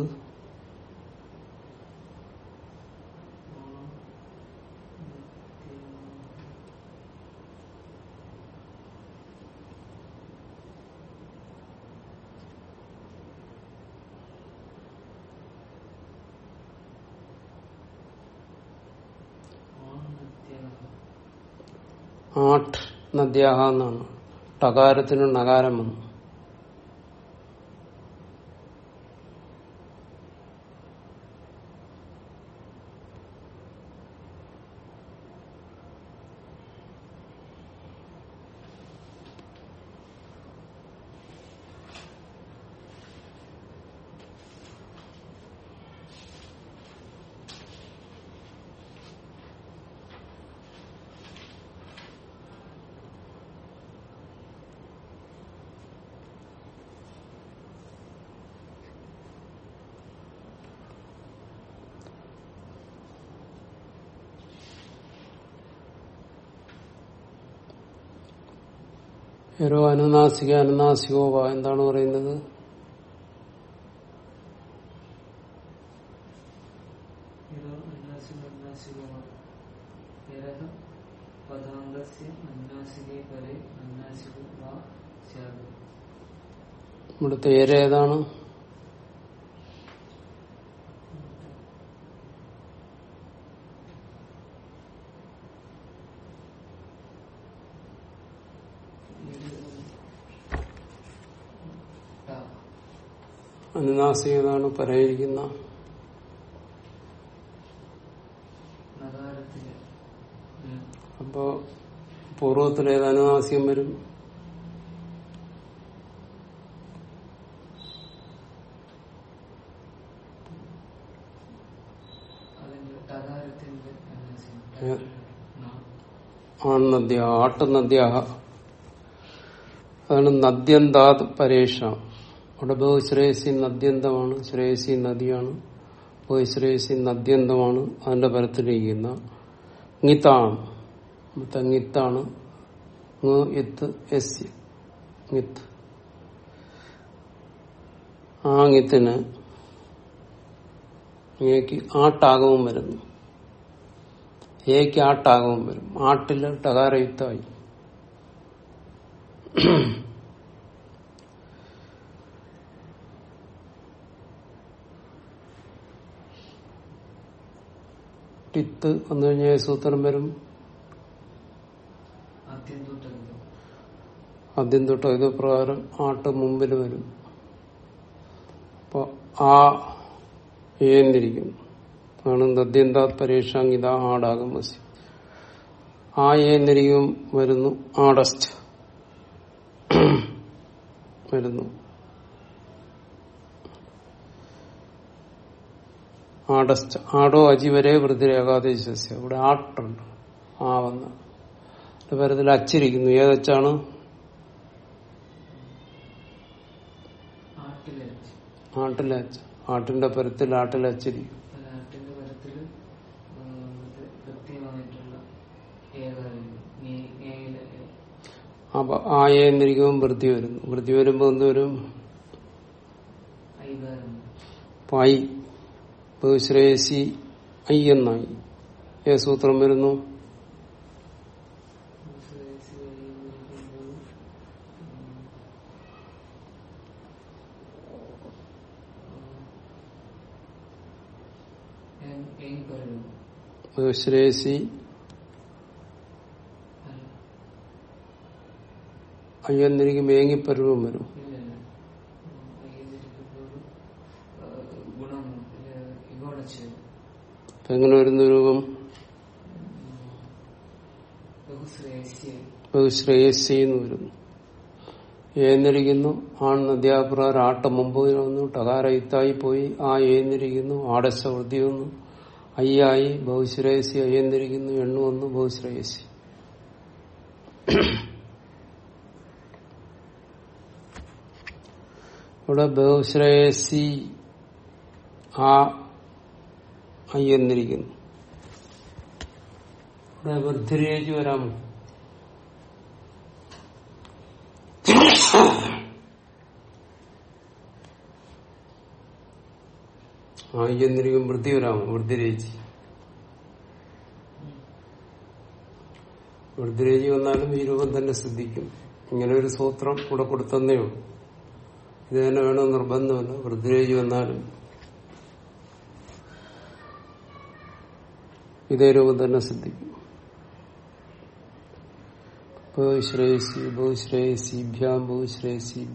ആട്ട് നദ്യാഹ എന്നാണ്. ടകാരത്തിന് നകാരം വന്നു. അന്നാസികെ അനുനാസിക അന്നാസിക വാ പറയുന്നത് ഇവിടുത്തെ ഏര ഏതാണ്? ഏതാണ് നഗാരത്തിൽ ഉം. അപ്പോ പൂർവത്തിൽ ഏത് അനുനാസികം വരും ആട്ടുനദ്യ. അതാണ് നദ്യന്താത് പരേഷ. അവിടെ ബഹുശ്രേയസി നദ്യന്തമാണ് ശ്രേയസി നദിയാണ്. ബഹുശ്രേയസി നദ്യന്തമാണ് അതിന്റെ പരത്തിലിരിക്കുന്നങ്ങിത്താണ് ഇവിടുത്തെങ്ങിത്താണ് ങ് ഇത്ത് എസ്ങ്ങിത്ത് ആങ്ങിത്തിന് ഇങ്ങേക്ക് ആട്ടാകവും വരുന്നു. ഏക്ക് ആട്ടാകവും വരും. ആട്ടിൽ ടകാരയുക്തമായി. ടിത്ത് വന്നു കഴിഞ്ഞാൽ സൂത്രം വരും. ആദ്യം തൊട്ട് ഇത് പ്രകാരം ആട്ട് മുമ്പിൽ വരും. അപ്പൊ ആ ഏന്തിരിക്കും. ആണ് നദ്യന്താത് പരീക്ഷാങ്കിത ആടാകമസി ആ ഏന്നിരിക്കും വരുന്നു ആടസ്റ്റ് വരുന്നു. ആടശ്ച ആടോ അജി വരെ വൃത്തിരേകാദേശസ്യ ഇവിടെ ആട്ടുണ്ട്. ആ വന്ന്. പരത്തിൽ അച്ചിരിക്കുന്നു. ഏതച്ചാണ് ആട്ടിലെ അച്ച. ആട്ടിന്റെ പരത്തിൽ ആട്ടിൽ അച്ചിരിക്കും അപ്പൊ ആ എന്നിരിക്കുമ്പോൾ വൃത്തി വരുന്നു. വൃത്തി വരുമ്പോ എന്ത് വരും? പൈ. ബഹുശ്രേയസി ഐ എന്നായി ഏ സൂത്രം വരുന്നു? ബഹുശ്രേയസി അയ്യന്നിരിക്കും ഏങ്ങിപ്പരുവം വരും ഗുണം ഇഗോണച്ച് അപ്പൊ എങ്ങനെ വരുന്ന രൂപം? ബഹുശ്രേയസി എന്ന് വരുന്നു. ഏന്നിരിക്കുന്നു ആൺ നദ്യാപ്രകാരം ആട്ടം മുമ്പ് വന്നു. ടകാര ഇത്തായി പോയി. ആ ഏന്നിരിക്കുന്നു ആടശ വൃദ്ധി വന്നു. അയ്യായി. ബഹുശ്രേയസി. അയ്യെന്നിരിക്കുന്നു എണ്ണു വന്നു. ബഹുശ്രേയസി. ഇവിടെ ബഹുശ്രേയസി. ആ അയ്യെന്നിരിക്കുന്നു. ഇവിടെ വൃദ്ധിരേജ് വരാമോ എന്നിരിക്കും വൃദ്ധി വരാമോ വൃദ്ധിരേജി വൃദ്ധിരേജി വന്നാലും ഈ രൂപം തന്നെ സിദ്ധിക്കും ഇങ്ങനെ ഒരു സൂത്രം ഇവിടെ കൊടുത്തന്നേ ഉള്ളൂ. ഇത് തന്നെ വേണമെന്ന് നിർബന്ധമല്ല. വൃദ്ധിരേജി വന്നാലും ഇതേ രൂപം തന്നെ സിദ്ധിക്കും. ബഹുശ്രേയസി ബഹുശ്രേയസിഭ്യാം ബഹുശ്രേയസി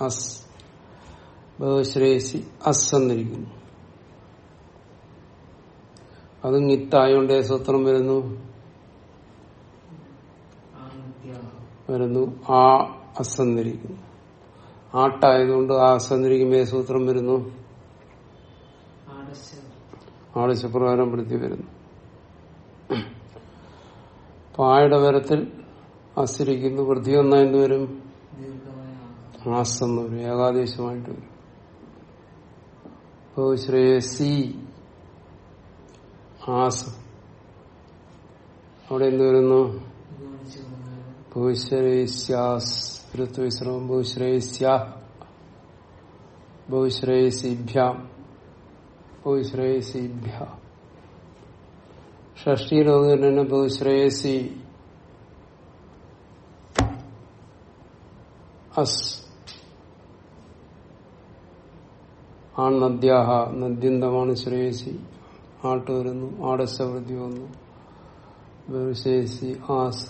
അസ്. ബഹുശ്രേയസി അസ് എന്നിരിക്കുന്നു. അത് ഇത്തായോണ്ട് സൂത്രം വരുന്നു. വരുന്നു ആ അസ് എന്നിരിക്കുന്നു. ആട്ടായതുകൊണ്ട് ആ അസ് സൂത്രം വരുന്നു. ആടസ്യ ആവശ്യപ്രകാരം വൃത്തി വരുന്നു. പായുടെ വരത്തിൽ അസിരിക്കുന്നു വൃത്തി ഒന്നായെന്ന് വരും. ആസെന്ന് വരും. ഏകാദേശമായിട്ട് വരും. ഇപ്പോ ശ്രേയസി ആസ്. അവിടെ എന്ത് വരുന്നു? ബഹുശ്രേയസ്യാസ് വിശ്രമം ബഹുശ്രേയസ്യ ബഹുശ്രേയസിഭ്യാം ബഹുശ്രേയസിഭ്യ ഷഷ്ടിയിലത് തന്നെ ബഹുശ്രേയസി അസ് ആൺ നദ്യാഹ നദ്യന്തമാണ് ശ്രേയസി. ആട്ട് വരുന്നു ആടശവൃദ്ധി വന്നു. ബഹുശ്രേയസി ആസ്.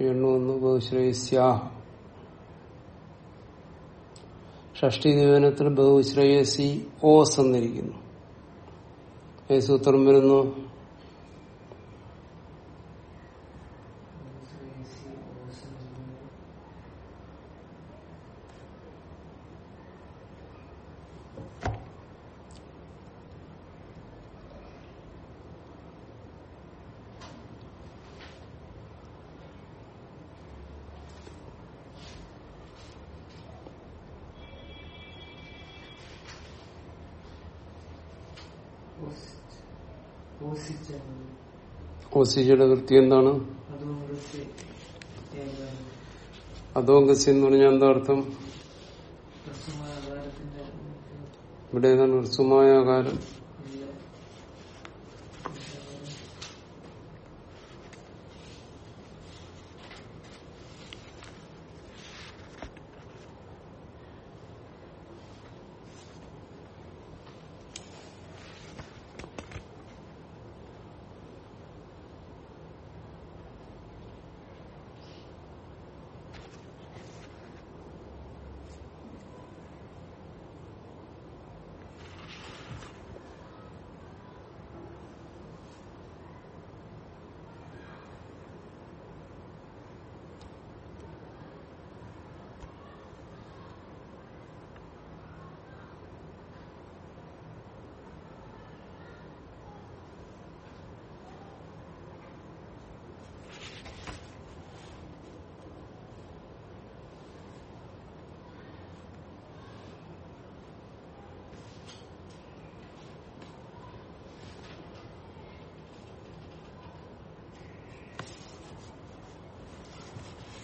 എണ്ണു വന്നു ബഹുശ്രേയസ്യാഹ. ഷഷ്ടി നിവേദനത്തിൽ ബഹുശ്രേയസി ഓസ് എന്നിരിക്കുന്നു. സൂത്രം വരുന്നു ബഹുശ്രേയസി ഓസം ഓസിച്ചാണ് ഓസിജിയുടെ വൃത്തി എന്താണ്? അധോഗസ്യ എന്ന് പറഞ്ഞാൽ എന്താ അർത്ഥം? ഇവിടെ ഏതാണ്? ഹ്രസ്വമായ ആകാരം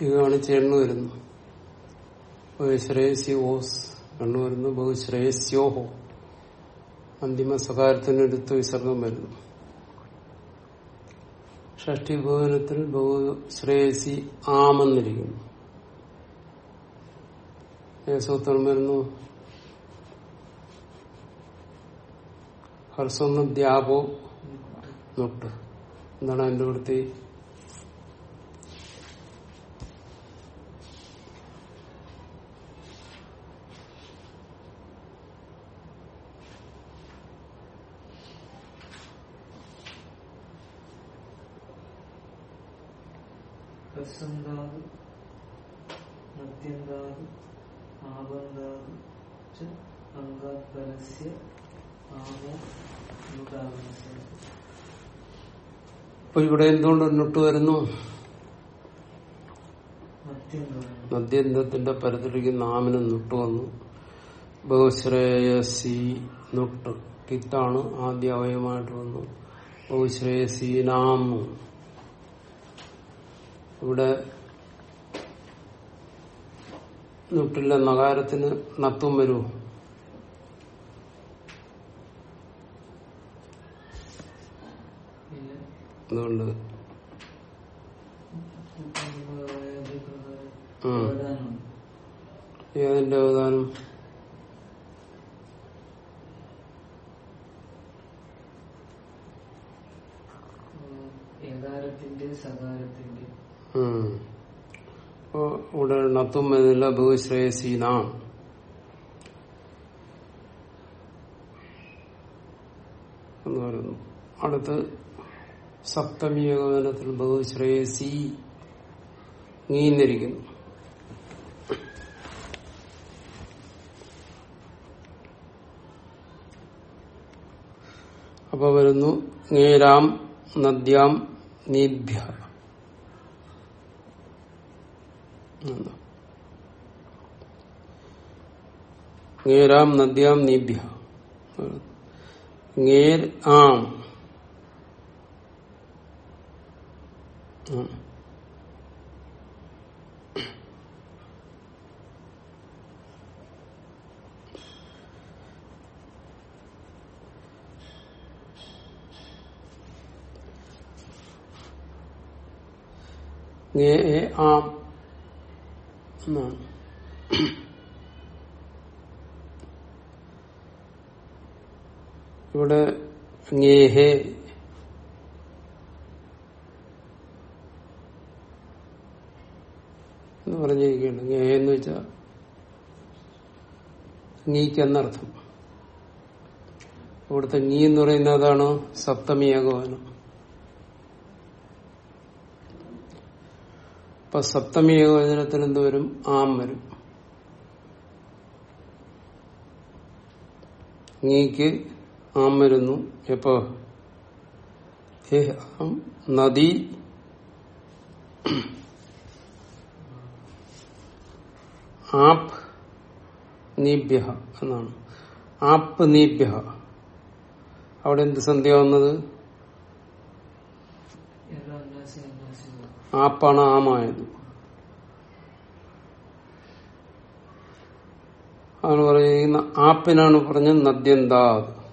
ഇതാണ് ചേർന്ന് വരുന്നു ശ്രേയസ്യോസ് എണ്ണു വരുന്നു. ബഹുശ്രേയസ്യോഹോ അന്തിമ സകാരത്തിനടുത്ത് വിസർഗം വരുന്നു. ഷഷ്ടി ഭവനത്തിൽ ബഹുശ്രേയസി ആമെന്നിരിക്കുന്നു. ഏസൂത്രം വരുന്നു. ഹർസൊന്നും ദ്യാപോ നൊട്ട്. എന്താണ് അതിന്റെ വൃത്തി? അപ്പൊ ഇവിടെ എന്തുകൊണ്ട് മുന്നോട്ട് വരുന്നു? മദ്യന്തത്തിന്റെ പരിധിക്ക് നാമിന് നൊട്ട് വന്നു. ബഹുശ്രേയസി നൊട്ട് കിത്താണ് ആദ്യ അവയമായിട്ട് വന്നു. ബഹുശ്രേയസീനാം ഇവിടെ നൊട്ടില്ല നഗാരത്തിന് നത്തും വരൂ അതുകൊണ്ട് ഏതിന്റെ അവതാനം. അപ്പോ ഇവിടെ നത്തും എന്നില്ല ഭൂശ്രേയസീന. എന്ന് പറയുന്നു. അടുത്ത് സപ്തമി ഏകോപനത്തിൽ ബഹുശ്രേയസി നീന്നിരിക്കുന്നു. അപ്പൊ വരുന്നു നേരാം നദ്യാം നീഭ്യ. നേരാം നദ്യാം നീഭ്യ. ആം. ഇവിടെ എന്ന് പറഞ്ഞിരിക്കുകയാണ്. ngേ എന്ന് വെച്ചാൽ ngീക്കെന്നർത്ഥം ഇവിടുത്തെ നീ എന്ന് പറയുന്ന അതാണ്? സപ്തമി ഏകോപനം. അപ്പൊ സപ്തമി എന്ത് വരും? ആം വരും. നീക്ക് ആം വരുന്നു. എപ്പോ? നദി. ആപ്പ് നീഭ്യ എന്നാണ്. ആപ്പ് നീഭ്യ അവിടെ എന്ത് സന്ധ്യ വന്നത്? ആപ്പാണ് ആമായത്. ആണ് പറയുന്ന ആപ്പിനാണ് പറഞ്ഞത് നദ്യന്താത്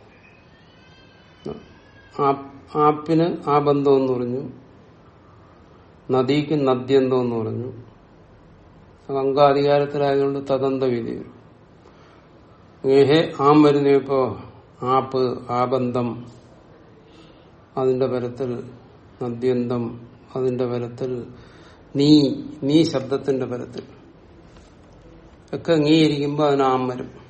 ആപ്പ്- ആപ്പിന് ആ ബന്ധം എന്ന് പറഞ്ഞു. നദിക്ക് നദ്യന്തം എന്ന് പറഞ്ഞു. അത് അംഗാധികാരത്തിലായതുകൊണ്ട് തദന്ത വിധി വരും ആം വരുന്നപ്പോ ആപ്പ് ആബന്ധം അതിന്റെ പരത്തിൽ നദ്യന്തം അതിന്റെ പരത്തിൽ നീ നീ ശബ്ദത്തിന്റെ പരത്തിൽ. ഒക്കെ അംഗീകരിക്കുമ്പോ അതിന് ആം വരും.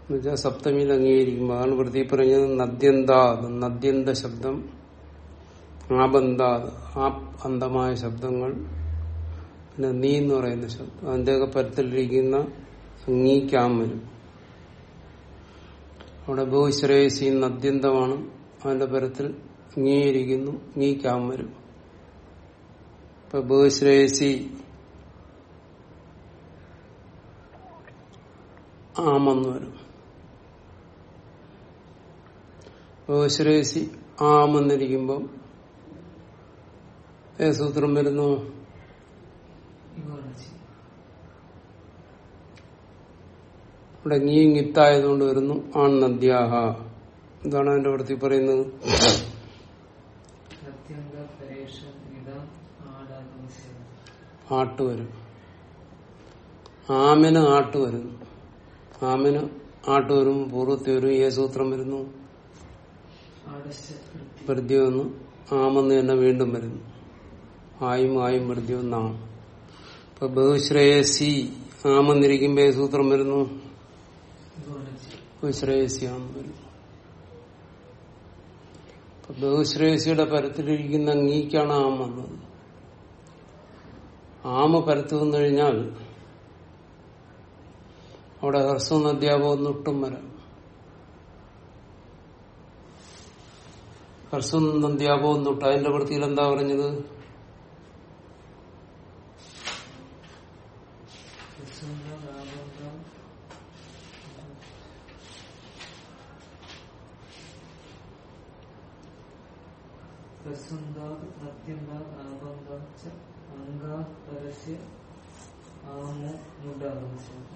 എന്നുവെച്ചാൽ സപ്തമിയിൽ അംഗീകരിക്കുമ്പോൾ അതാണ് വൃത്തി പറഞ്ഞത് നദ്യന്ത നദ്യന്ത ശബ്ദം. ആബന്ധാത് ആ അന്ധമായ ശബ്ദങ്ങൾ പിന്നെ നീ എന്ന് പറയുന്ന ശബ്ദം. അതിന്റെയൊക്കെ പരത്തിലിരിക്കുന്ന നീക്കാം വരും. അവിടെ ബഹുശ്രേയസി അത്യന്തമാണ്. അവന്റെ പരത്തിൽ നീയിരിക്കുന്നു നീക്കാം വരും. ഇപ്പൊ ബഹുശ്രേയസി ആമെന്ന് വരും. ബഹുശ്രേയസി ആമെന്നിരിക്കുമ്പം ഏത് സൂത്രം വരുന്നു? ഇവിടെ നീ ഗിത്തായതുകൊണ്ട് വരുന്നു ആൺ നദ്യാഹ എന്താണ് അതിന്റെ വൃത്തി പറയുന്നത്? ആട്ട് വരും. ആമിന് ആട്ട് വരുന്നു ആമിന് ആട്ട് വരും പൂർവത്തി വരും ഏ സൂത്രം വരുന്നു. വൃത്തി വന്നു. ആമെന്ന് തന്നെ വീണ്ടും വരുന്നു. ആയും ആയും വൃദ്ധ്യം നാം ഇപ്പൊ ബഹുശ്രേയസി ആമെന്നിരിക്കുമ്പോ സൂത്രം വരുന്നു? ബഹുശ്രേയസി ആമെന്ന് ബഹുശ്രേയസിയുടെ പരത്തിലിരിക്കുന്ന അങ്ങീക്കാണ് ആം വന്നത് ആമ പരത്ത് വന്നു കഴിഞ്ഞാൽ അവിടെ ഹ്രസ്വം അധ്യാപകം ഒട്ടും വരാം ഹ്രസ്വം അധ്യാപകം തൊട്ട് അതിന്റെ വൃത്തിയിൽ എന്താ പറഞ്ഞത്?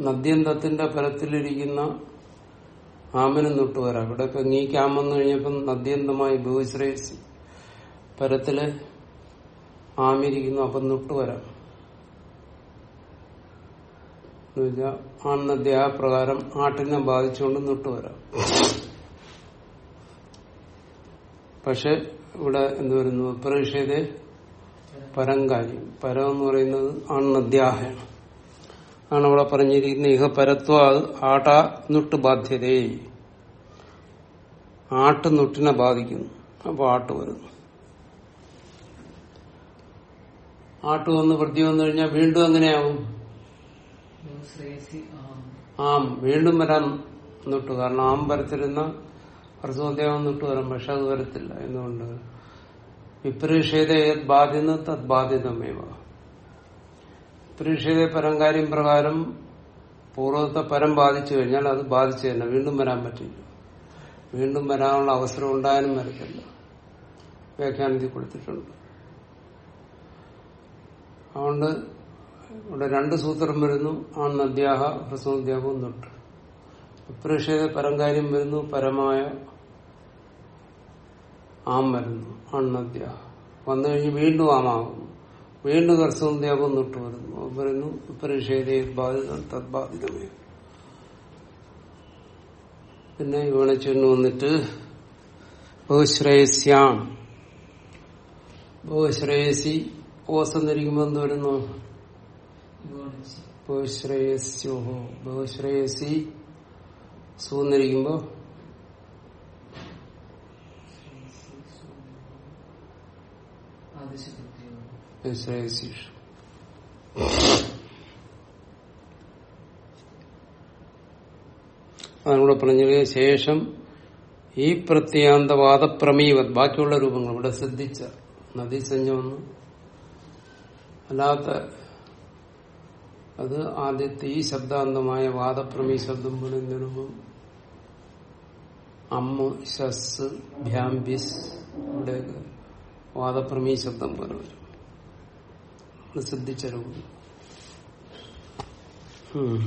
നദ്യന്തത്തിന്റെ ഫലത്തിലിരിക്കുന്ന ആമനും തൊട്ട് വരാം ഇവിടെ ഇപ്പൊ നീക്ക് വന്നു കഴിഞ്ഞപ്പം നദ്യന്തമായി ബഹുശ്രേയസി പരത്തിൽ ആമിരിക്കുന്നു അപ്പം തൊട്ട് വരാം ആണെന്നദ്യ ആ പ്രകാരം ആട്ടിനെ ബാധിച്ചുകൊണ്ട് തൊട്ട് വരാം പക്ഷെ ഇവിടെ എന്ത് വരുന്നു പ്രേക്ഷത പരം കാര്യം. പരം എന്ന് പറയുന്നത് ആൺനദ്യാഹയാണ് ആണ് അവിടെ പറഞ്ഞിരിക്കുന്നത് ഇഹ പരത്വ ബാധ്യതേ. ആട്ട് നുട്ടിനെ ബാധിക്കുന്നു. അപ്പൊ ആട്ട് വരുന്നു. ആട്ട് വന്ന് വൃത്തി വന്നു കഴിഞ്ഞാൽ വീണ്ടും എങ്ങനെയാവും? ആം വീണ്ടും വരാൻ നുട്ടു. കാരണം ആം വരത്തിരുന്ന ഹർസോദ്യാവം നുട്ട് വരാം പക്ഷെ അത് വരത്തില്ല. എന്തുകൊണ്ട്? വിപരീഷേത ഏത് ബാധ്യത തത് ബാധ്യതമേവ വിപരീഷേത പരംകാര്യം പ്രകാരം പൂർവത്തെ പരം ബാധിച്ചു കഴിഞ്ഞാൽ അത് ബാധിച്ചു തന്നെ. വീണ്ടും വരാൻ പറ്റില്ല. വീണ്ടും വരാനുള്ള അവസരം ഉണ്ടായാലും വരത്തില്ല. വ്യാഖ്യാനത്തിൽ കൊടുത്തിട്ടുണ്ട്. അതുകൊണ്ട് ഇവിടെ രണ്ട് സൂത്രം വരുന്നു. ആൺ നദ്യാഹ ഹ്രസ്വദ്യാപവും തൊട്ട് വിപ്രേക്ഷത പരംകാര്യം വരുന്നു. പരമായ ആം വരുന്നു. ആൺനദ്യാഹ വന്നു കഴിഞ്ഞ് വീണ്ടും ആമാകുന്നു. വീണ്ടും ഹ്രസ്വദ്യാപം തൊട്ട് വരുന്നു. പറയുന്നു വിപ്രേക്ഷതയെ ബാധിതം തദ്ബാധിതമേ പിന്നെ യുവണച്ചൊന്നു വന്നിട്ട് ബഹുശ്രേയസ്യാം. ബഹുശ്രേയസി ഓസം ധരിക്കുമ്പോ എന്ത് വരുന്നു? ബഹുശ്രേയസ്യോഹോ ബഹുശ്രേയസി സൂന്നിരിക്കുമ്പോ ബഹുശ്രേയസീഷു അതിലൂടെ പറഞ്ഞത് ശേഷം ഈ പ്രത്യാന്ത വാദപ്രമീവ ബാക്കിയുള്ള രൂപങ്ങൾ ഇവിടെ ശ്രദ്ധിച്ച നദീസഞ്ജമെന്ന് അല്ലാത്ത അത് ആദ്യത്തെ ഈ ശബ്ദാന്തമായ വാദപ്രമീ ശബ്ദം പോലെ നിരൂപം. അമ്മ ശസ് ഭ്യാംബിസ് ഇവിടെയൊക്കെ വാദപ്രമീ ശബ്ദം പോലെ വരും. ശ്രദ്ധിച്ച ഉം.